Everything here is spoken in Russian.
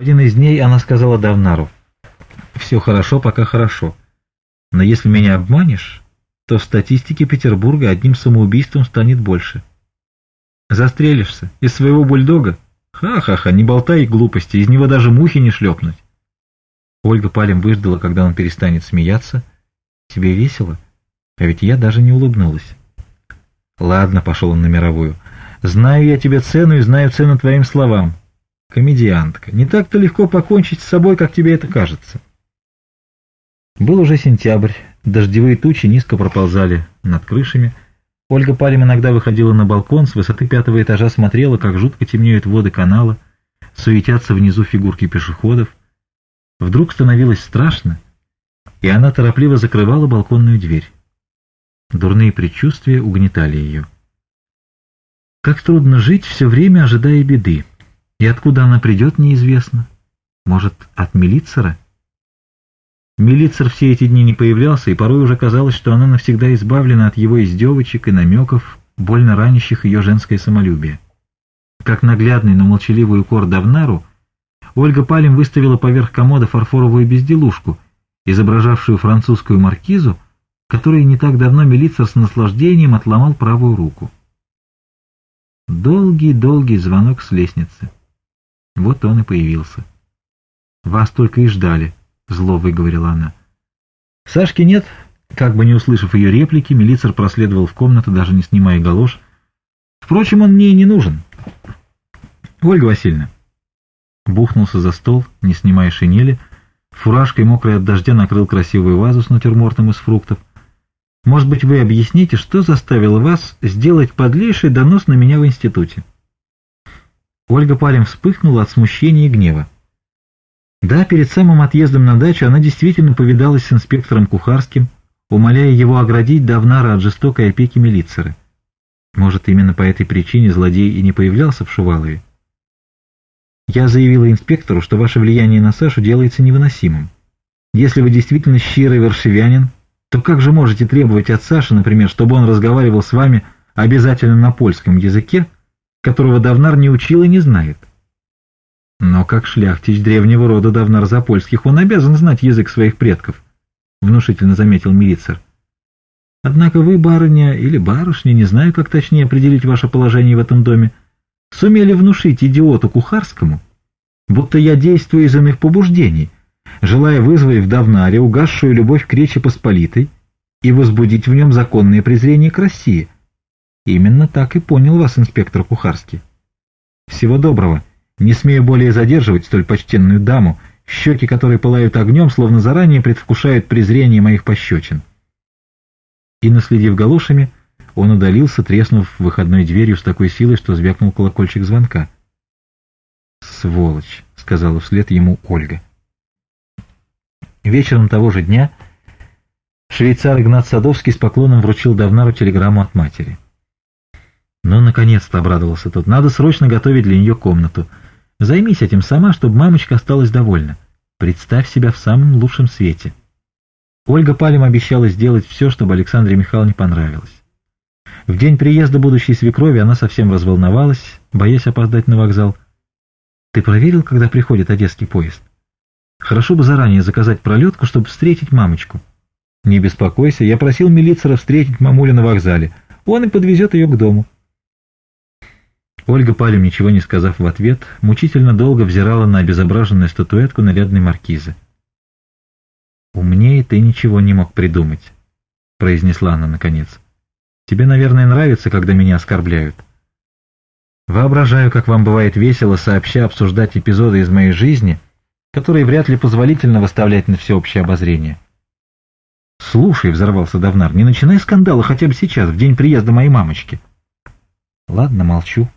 Один из дней она сказала Давнару, «Все хорошо, пока хорошо, но если меня обманешь, то в статистике Петербурга одним самоубийством станет больше. Застрелишься из своего бульдога? Ха-ха-ха, не болтай глупости, из него даже мухи не шлепнуть». Ольга палем выждала, когда он перестанет смеяться. «Тебе весело? А ведь я даже не улыбнулась». «Ладно», — пошел он на мировую, — «знаю я тебе цену и знаю цену твоим словам» комедиантка, не так-то легко покончить с собой, как тебе это кажется. Был уже сентябрь, дождевые тучи низко проползали над крышами. Ольга Палим иногда выходила на балкон, с высоты пятого этажа смотрела, как жутко темнеют воды канала, суетятся внизу фигурки пешеходов. Вдруг становилось страшно, и она торопливо закрывала балконную дверь. Дурные предчувствия угнетали ее. Как трудно жить, все время ожидая беды. И откуда она придет, неизвестно. Может, от милицера? Милицер все эти дни не появлялся, и порой уже казалось, что она навсегда избавлена от его издевочек и намеков, больно ранящих ее женское самолюбие. Как наглядный, но молчаливый укор Давнару, Ольга Палим выставила поверх комода фарфоровую безделушку, изображавшую французскую маркизу, которой не так давно милицер с наслаждением отломал правую руку. Долгий-долгий звонок с лестницы. Вот он и появился. «Вас только и ждали», — зло выговорила она. «Сашки нет». Как бы не услышав ее реплики, милицер проследовал в комнату, даже не снимая галош. «Впрочем, он мне и не нужен». «Ольга Васильевна». Бухнулся за стол, не снимая шинели, фуражкой мокрой от дождя накрыл красивую вазу с натюрмортом из фруктов. «Может быть, вы объясните, что заставило вас сделать подлейший донос на меня в институте?» Ольга Палем вспыхнула от смущения и гнева. Да, перед самым отъездом на дачу она действительно повидалась с инспектором Кухарским, умоляя его оградить Давнара от жестокой опеки милицера. Может, именно по этой причине злодей и не появлялся в Шувалове? Я заявила инспектору, что ваше влияние на Сашу делается невыносимым. Если вы действительно щирый вершевянин, то как же можете требовать от Саши, например, чтобы он разговаривал с вами обязательно на польском языке, которого Давнар не учил и не знает. Но как шляхтич древнего рода Давнар Запольских, он обязан знать язык своих предков, — внушительно заметил милицер. Однако вы, барыня или барышня, не знаю, как точнее определить ваше положение в этом доме, сумели внушить идиоту Кухарскому, будто я действую из иных побуждений, желая вызвать в Давнаре угасшую любовь к Речи Посполитой и возбудить в нем законное презрение к России — Именно так и понял вас инспектор Кухарский. Всего доброго. Не смею более задерживать столь почтенную даму, щеки которой пылают огнем, словно заранее предвкушают презрение моих пощечин. И, наследив галошами, он удалился, треснув выходной дверью с такой силой, что звякнул колокольчик звонка. «Сволочь!» — сказала вслед ему Ольга. Вечером того же дня швейцар Игнат Садовский с поклоном вручил Давнару телеграмму от матери. Ну, наконец-то обрадовался тот. Надо срочно готовить для нее комнату. Займись этим сама, чтобы мамочка осталась довольна. Представь себя в самом лучшем свете. Ольга Палем обещала сделать все, чтобы Александре Михайловне понравилось. В день приезда будущей свекрови она совсем разволновалась, боясь опоздать на вокзал. «Ты проверил, когда приходит одесский поезд? Хорошо бы заранее заказать пролетку, чтобы встретить мамочку». «Не беспокойся, я просил милицера встретить мамуля на вокзале. Он и подвезет ее к дому». Ольга Палем, ничего не сказав в ответ, мучительно долго взирала на обезображенную статуэтку нарядной маркизы. «Умнее ты ничего не мог придумать», — произнесла она наконец. «Тебе, наверное, нравится, когда меня оскорбляют». «Воображаю, как вам бывает весело сообща обсуждать эпизоды из моей жизни, которые вряд ли позволительно выставлять на всеобщее обозрение». «Слушай», — взорвался Давнар, — «не начинай скандала хотя бы сейчас, в день приезда моей мамочки». «Ладно, молчу»,